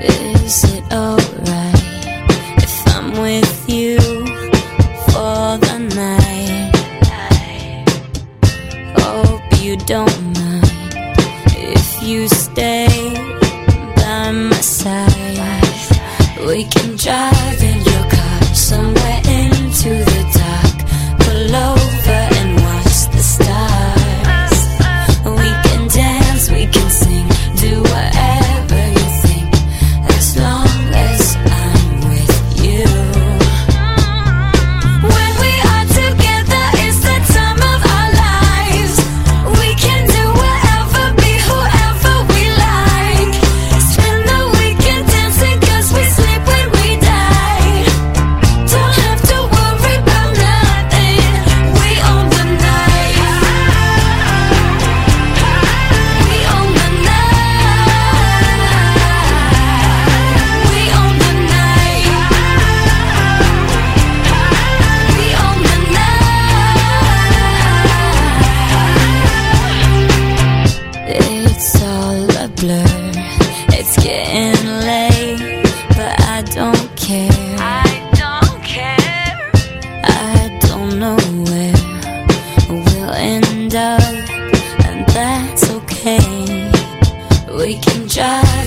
Is it alright if I'm with you for the night? I hope you don't mind if you stay by my side. We can drive. end up, and that's okay. We can try.